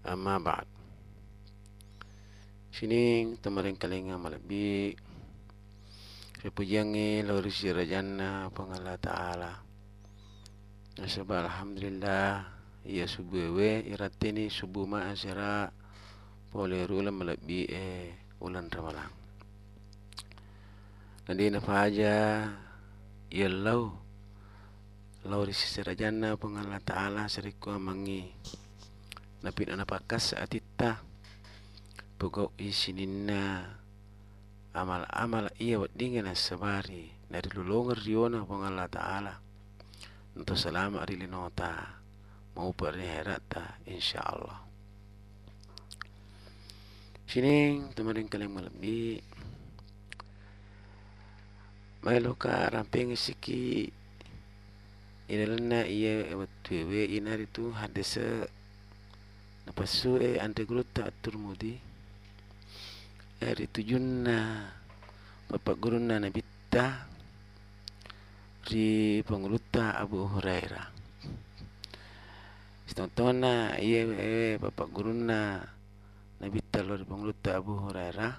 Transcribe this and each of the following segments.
Amma ba'd. Sini temarin kalinga malabi. Repujangi lori sirajana pangala ta'ala. Nasabah alhamdulillah ia subuwe iratini subuh ma asira pole rula malabi e ulan ramalang. Nadi na faja ia lau lau sirajana pangala ta'ala sariku amangi napi na napakas sa atita. Pugaw isininna amal amal iya wat dingin na sabari na rilulungar riona pang Allah Ta'ala. Untuk salama arili nota mau perni herata insyaallah. Sining teman kaling malambi May loka ramping siki Inalana iya wat wewe inari tu hadisa Napasu e ante gruta aturmudi Eri tujunna Bapak guruna nabita Ri penguluta Abu Hurairah. Setontona Iya e bapak guruna Nabita lori penguluta Abu Hurairah.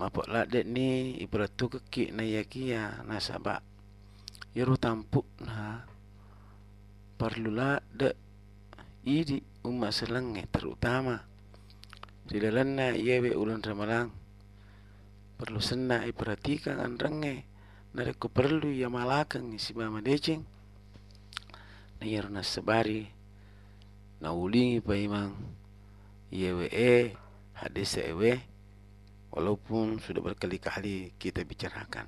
Mapak ladet ni Ibratu kekik na yakia Nasabak Yaru tampuk na Perlulah dek idi umma selange terutama. Di dalamnya ia be ulan ramalang perlu senna perhatikan andrange nare ko perlu ya malakan si mama deceng na yer na sebari. Na ulingi pa imang. Ia we e hadis ewe walaupun sudah berkali-kali kita bicarakan.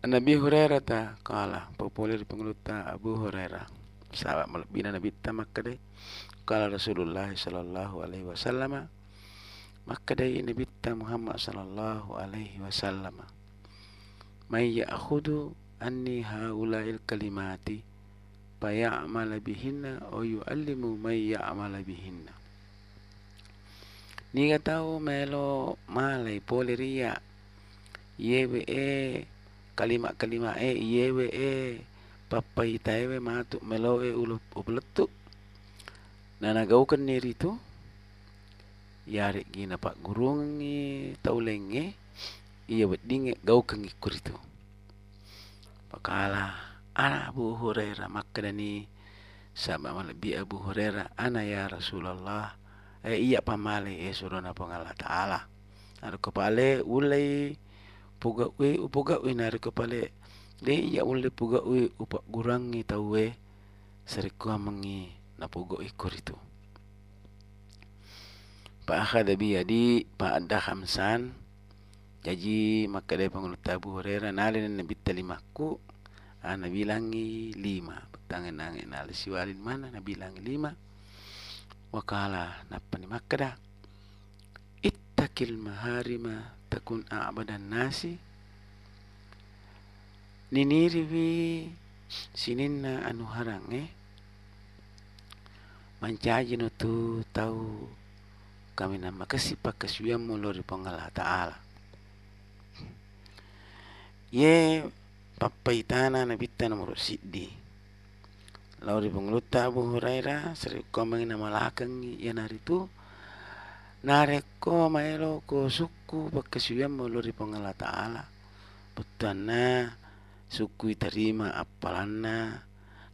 Nabi Hurairah ta kala populer pengeluta Abu Hurairah sahabat malbina Nabi ta makkade kala Rasulullah sallallahu alaihi wasallam makkade Nabi ta Muhammad sallallahu alaihi wasallam may ya'khudhu anni haula'il kalimati fa ya'mal bihinna aw yu'allimu may ya'mal bihinna. Ni tahu melo malai poleria yewe e kalimat-kalimat e yewe e papai taewe matu meloe ulu ubletu nana gaukan niri tu yari gina pak gurungi taulenge iya bedinge gaukan ikuritu pakala ana Abu Hurairah makkadani sama malabi Abu Hurairah ana ya Rasulullah. Eh iya pamale eh suruna pangala taala. Ada kepale ulai puga we puga we nari kepale le ya ulle puga u upa gurangi tawe seriku amangi na puga ikor itu. Pa akhada bi yadi pa adda khamsan jadi maka dia pengulut tabu horera nalin nabi talimaku ana bilangi lima. Tangan nangin nal siwalin mana nabi bilangi lima. Wakala napani makada ittakil maharima takun a'badan nasi. Niniri wi sininna anu harang eh mancaji no tu tau kami nama kasi pakasuya mulo di pangala taala. Ye papaitana na bitta na muro siddi. Lau di pangluta abu huraira seri komeng na malakang yan hari tu nareko maelo ko suku pakasuya mulo di pangala taala Putana suku terima apalana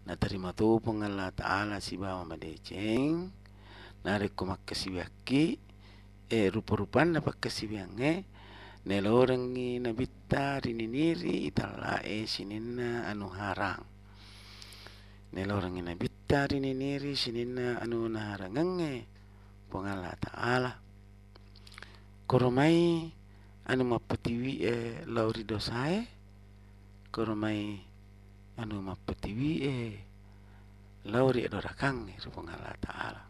na terima tu pengala taala si bawa madeceng na reko makasiwaki e rupa-rupan na pakasiwange ne lorang ni na bitta rininiri itala e sininna anu harang. Ne lorang ni na bitta rininiri sininna anu na harangange pengala taala. Koromai anu mapatiwi e lauri dosae koromai anu mapatiwi e lauri adorakang rupang Allah Ta'ala.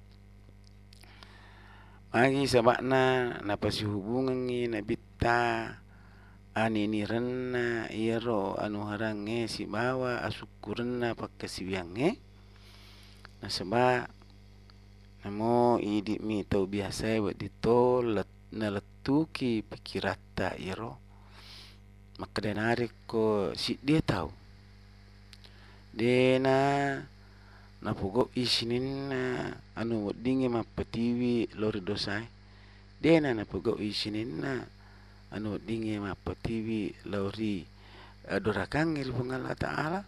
Magi sabakna napasi hubungan ni nabita ani ni renna iro anu harange si bawa asukurenna pakkasiwiange na seba namo idi mi tau biasa wa dito let na letuki pikirata iro. Maka denari ko si dia tahu dena na pugo isinin na anu dingi ma patiwi lori dosai. Dena na pugo isinin na anu dingi ma patiwi lori adorakang iri pungala taala.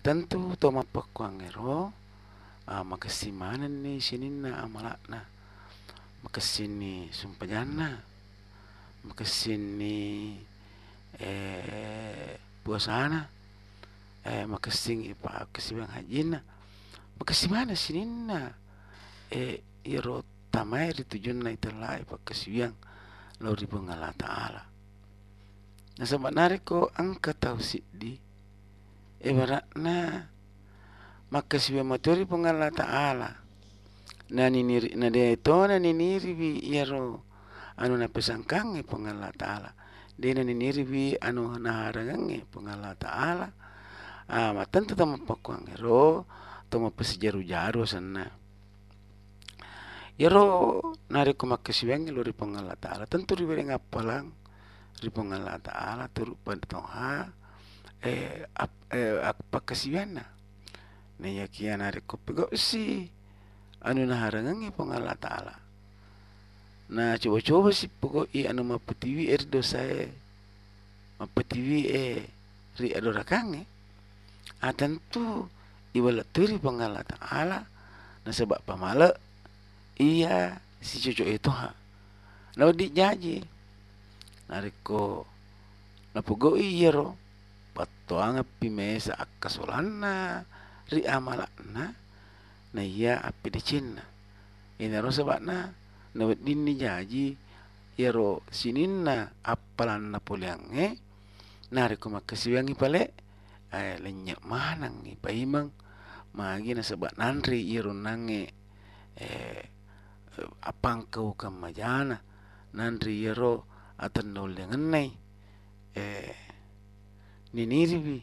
Tentu to ma pakwang ero uh, makasimanan ni sinin na amala na makasini sumpajana. Makasini eh puasana eh makasing ipa kasibang hajina Makasih mana sini na eh iro tamai di tujuan na italai pakasiang lo ribu ngala taala. Na sama narik ko angka tau di. E barak na makasih matori pengala taala. Na niniri na de to na niniri bi iro anu na pesangkang e pengala taala. De na niniri bi anu na harangang e pengala taala. Ah, matan tu tamu pakuang ero toma pasijaru jaru sana. Yaro nari ko makasiwang lo ri pangala taala tentu ri bering apalang ri pangala taala turu pantoha eh ap eh apa kasiwana ne ya kia nari ko pego si anu na harangang i pangala taala. Na coba coba si pego i anu maputiwi er dosa e. E ri adorakang e a tentu iwala turi pangala ta'ala. Na sebab pamala iya si cucu itu ha na di jaji. Nariko na pugo iya ro. Patuanga pimesa akasolana ri amalana na iya api di cinna. Ina ro sebab na na din ni jaji iya ro sininna apalan na puliange nariko makasiwangi pale ay lenyak manang ni paimang. Magi na sebab nanri irun nange eh apang kau kamajana nanri iro atan nol dengan nai eh niniribi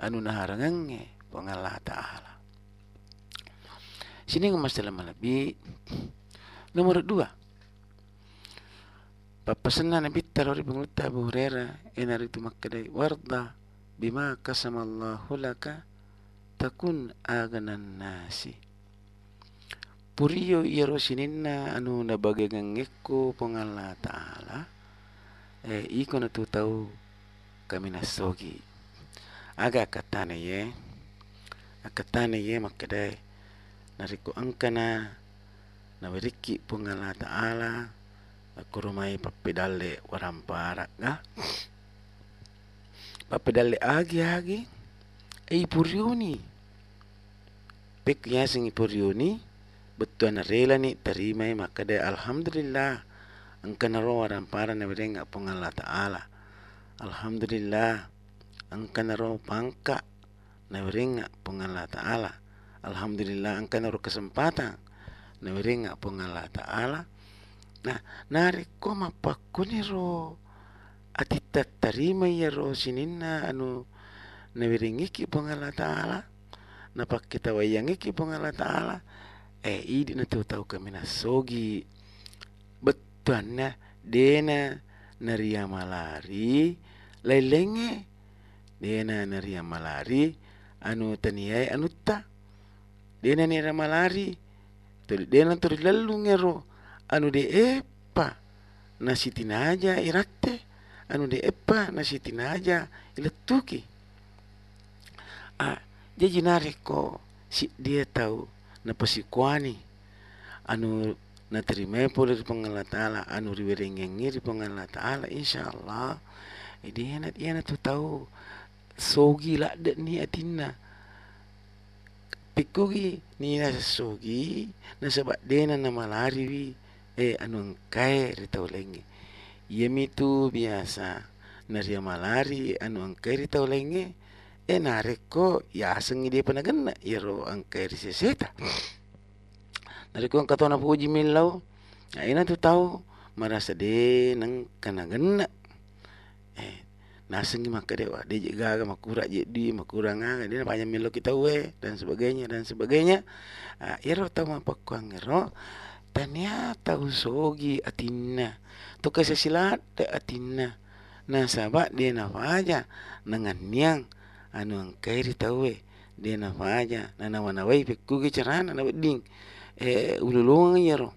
anu naharangange pangala taala sini ngamasalah malabi nomor dua. Papasana Nabi Talori Bungutta Abu Hurairah Inaritu Makkadai Wardah bima kasamallahu laka takun aganan nasi. Puriyo iro sininna anu na bagagang ngekko pangalla ta'ala eh iko na tu tau kami nasogi aga katane ye akatane ye makadai nariko angkana na beriki pangalla ta'ala aku rumai papedalle warampara ga Papa dalle agi agi ei purioni pek ya sing purioni betul na rela ni terima maka de alhamdulillah. Angka na ro waran para na bere nga pongala taala. Alhamdulillah angka na ro pangka na bere nga pongala taala. Alhamdulillah angka na ro kesempatan. Na bere nga pongala taala. Nah nari ko mapakuni ro. Ati tarima ya ro sininna anu na wiringi ki taala. Na pak kita wayangi ki taala. Eh idi na tu tau kami na sogi. Betuanna dena naria malari. Lelenge dena naria malari anu taniai anu ta. Dena ni malari. Tuli dena tuli lalu ngero. Anu de epa. Na sitinaja iratte anu de epa na siti naja ile tuki a jadi nare ko. Si dia tahu na pasikwani anu na terima pole di pengala taala anu riwerengengi di pengala taala insyaallah ini enak enak tu tahu sogi lah dek ni atina. Pikugi ni na sogi. Na sebab dena na malari wi. Eh anu kai ritau lengi Yemi tu biasa. Naria malari anu angkeri tau lenge e nareko ya asengi dia pernah kena. Iro angka iri seseta nareko angka tona puji milau ya ina tu tahu. Merasa de nang kena kena. Eh nasengi maka dewa de juga ga makura je di makura nga dia banyak milau kita we dan sebagainya dan sebagainya. Ah iro tahu apa kuang iro ternyata usogi atina tu kesesilat te atina nah sahabat dia napa aja dengan niang. Anu ang kairi tawe dia na faja na na wana wai pe ku cerana na ding e ululung yero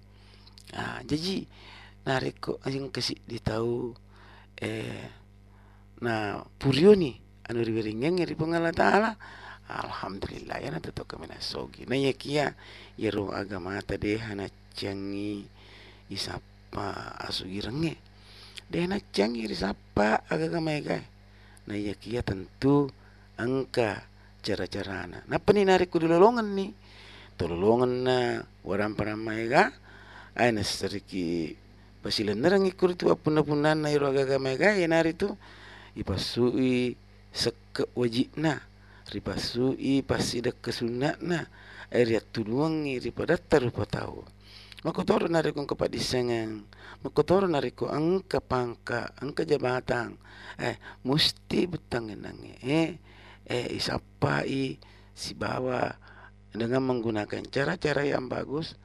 ah jadi na reko ang kasi di tau e na purioni anu riwering ri pengala taala alhamdulillah ya na to kami na sogi na ya yero agama ta de hana cangi isapa asugi renge de na cangi risapa agama ga na ya kia tentu angka cara-cara na. Napa ni narik ku dilolongan ni? Tololongan na waram para maiga. Ay na sariki pasilan na rangi ku ritu apun apun na na iro agaga maiga. Ya nari tu ipasui seke wajib na. Ripasui pasida kesunat na. Ay riat tuluang ni ripada tarupa tahu. Makotoro nari kong kapadisangan. Makotoro nari ko angka pangka, angka jabatan. Eh, musti betangin nangi. Eh, eh isapai si bawa dengan menggunakan cara-cara yang bagus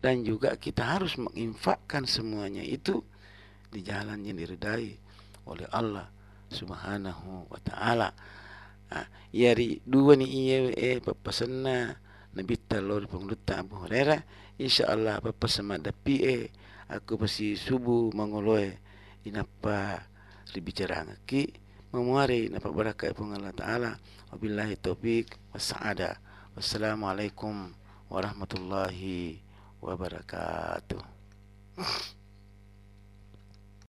dan juga kita harus menginfakkan semuanya itu di jalan yang diridai oleh Allah Subhanahu wa taala. Ah, yari dua ni iye eh papasana Nabi talor pengluta Abu Hurairah. Insyaallah bapa semadapi eh aku pasti subuh mangoloe inapa dibicara ngaki memuari dapat berkat pun Allah Ta'ala. Wabillahi taufiq wassa'ada. Wassalamualaikum warahmatullahi wabarakatuh